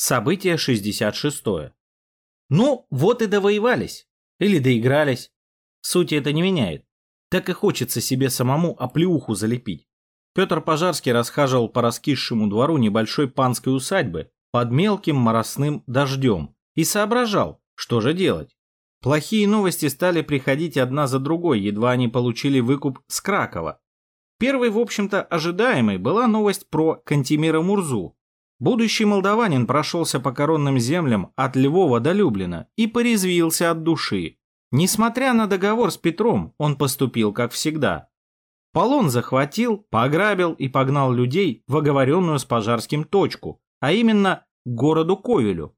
Событие 66. Ну, вот и довоевались. Или доигрались. Сути это не меняет. Так и хочется себе самому оплеуху залепить. Петр Пожарский расхаживал по раскисшему двору небольшой панской усадьбы под мелким моросным дождем и соображал, что же делать. Плохие новости стали приходить одна за другой, едва они получили выкуп с Кракова. Первой, в общем-то, ожидаемой была новость про Кантимира Мурзу, Будущий молдаванин прошелся по коронным землям от Львова до Люблина и порезвился от души. Несмотря на договор с Петром, он поступил как всегда. Полон захватил, пограбил и погнал людей в оговоренную с Пожарским точку, а именно к городу Ковелю.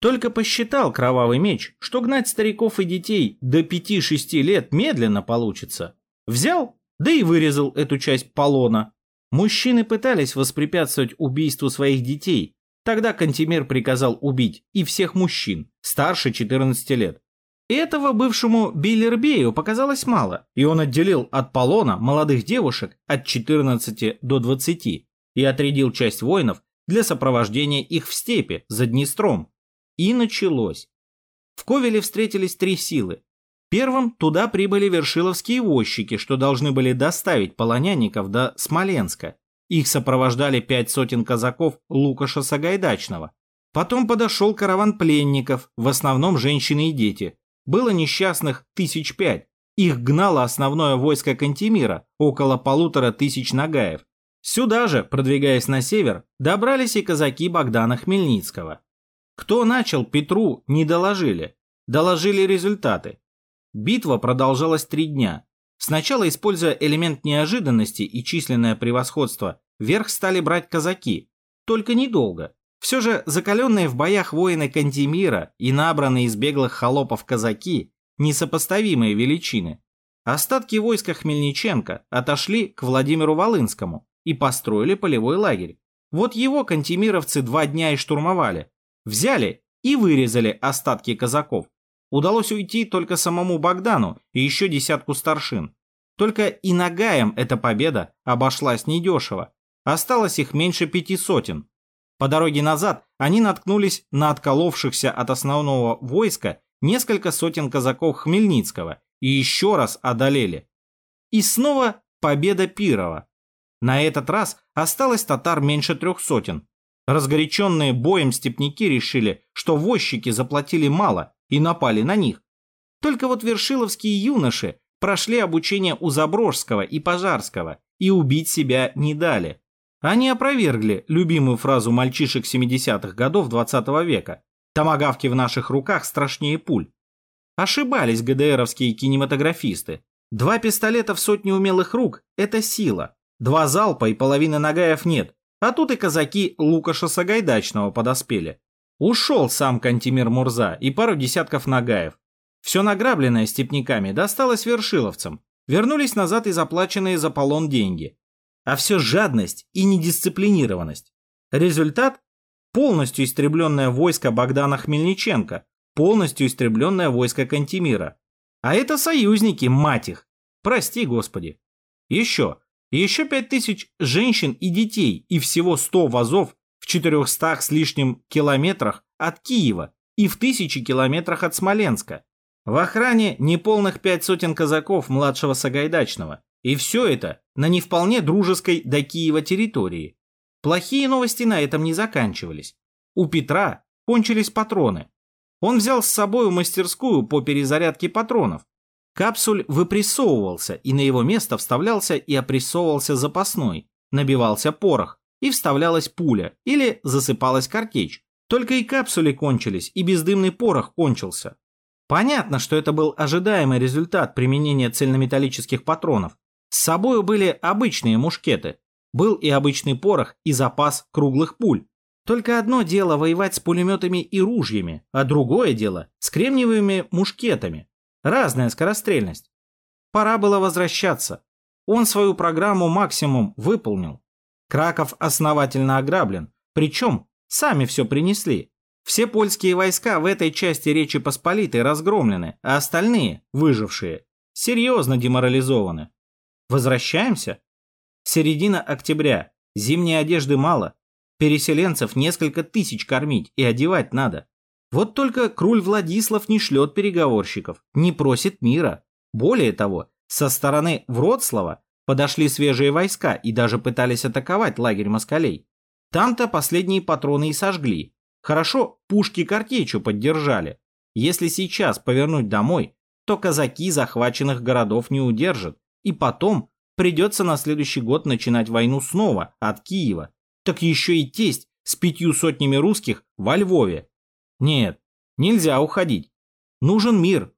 Только посчитал кровавый меч, что гнать стариков и детей до 5-6 лет медленно получится. Взял, да и вырезал эту часть полона, Мужчины пытались воспрепятствовать убийству своих детей. Тогда Кантемир приказал убить и всех мужчин, старше 14 лет. Этого бывшему Биллербею показалось мало, и он отделил от полона молодых девушек от 14 до 20 и отрядил часть воинов для сопровождения их в степи за Днестром. И началось. В Ковеле встретились три силы Первым туда прибыли вершиловские возчики, что должны были доставить полонянников до Смоленска. Их сопровождали пять сотен казаков Лукаша Сагайдачного. Потом подошел караван пленников, в основном женщины и дети. Было несчастных тысяч пять. Их гнало основное войско Кантемира, около полутора тысяч нагаев. Сюда же, продвигаясь на север, добрались и казаки Богдана Хмельницкого. Кто начал Петру, не доложили. Доложили результаты. Битва продолжалась три дня. Сначала, используя элемент неожиданности и численное превосходство, верх стали брать казаки. Только недолго. Все же закаленные в боях воины Кантемира и набранные из беглых холопов казаки – несопоставимые величины. Остатки войска Хмельниченко отошли к Владимиру Волынскому и построили полевой лагерь. Вот его кантемировцы два дня и штурмовали. Взяли и вырезали остатки казаков. Удалось уйти только самому Богдану и еще десятку старшин. Только и Нагаем эта победа обошлась недешево. Осталось их меньше пяти сотен. По дороге назад они наткнулись на отколовшихся от основного войска несколько сотен казаков Хмельницкого и еще раз одолели. И снова победа Пирова. На этот раз осталось татар меньше трех сотен. Разгоряченные боем степняки решили, что возчики заплатили мало и напали на них. Только вот вершиловские юноши прошли обучение у Заброжского и Пожарского и убить себя не дали. Они опровергли любимую фразу мальчишек 70-х годов 20 -го века «Томагавки в наших руках страшнее пуль». Ошибались ГДРовские кинематографисты. Два пистолета в сотни умелых рук – это сила. Два залпа и половины нагаев нет. А тут и казаки Лукаша Сагайдачного подоспели. Ушел сам Кантимир Мурза и пару десятков нагаев. Все награбленное степняками досталось вершиловцам. Вернулись назад и заплаченные за полон деньги. А все жадность и недисциплинированность. Результат – полностью истребленное войско Богдана Хмельниченко, полностью истребленное войско Кантимира. А это союзники, мать их. Прости, Господи. Еще. Еще пять тысяч женщин и детей и всего сто вазов в 400 с лишним километрах от Киева и в тысячи километрах от Смоленска. В охране неполных пять сотен казаков младшего Сагайдачного. И все это на не вполне дружеской до Киева территории. Плохие новости на этом не заканчивались. У Петра кончились патроны. Он взял с собой мастерскую по перезарядке патронов. Капсуль выпрессовывался, и на его место вставлялся и опрессовывался запасной, набивался порох, и вставлялась пуля или засыпалась картечь. Только и капсули кончились, и бездымный порох кончился. Понятно, что это был ожидаемый результат применения цельнометаллических патронов. С собой были обычные мушкеты. Был и обычный порох, и запас круглых пуль. Только одно дело воевать с пулеметами и ружьями, а другое дело с кремниевыми мушкетами. Разная скорострельность. Пора было возвращаться. Он свою программу максимум выполнил. Краков основательно ограблен, причем сами все принесли. Все польские войска в этой части Речи Посполитой разгромлены, а остальные, выжившие, серьезно деморализованы. Возвращаемся? Середина октября, зимней одежды мало. Переселенцев несколько тысяч кормить и одевать надо. Вот только Круль Владислав не шлет переговорщиков, не просит мира. Более того, со стороны Вроцлава подошли свежие войска и даже пытались атаковать лагерь москалей. Там-то последние патроны и сожгли. Хорошо, пушки картечью поддержали. Если сейчас повернуть домой, то казаки захваченных городов не удержат. И потом придется на следующий год начинать войну снова, от Киева. Так еще и тесть с пятью сотнями русских во Львове. Нет, нельзя уходить. Нужен мир,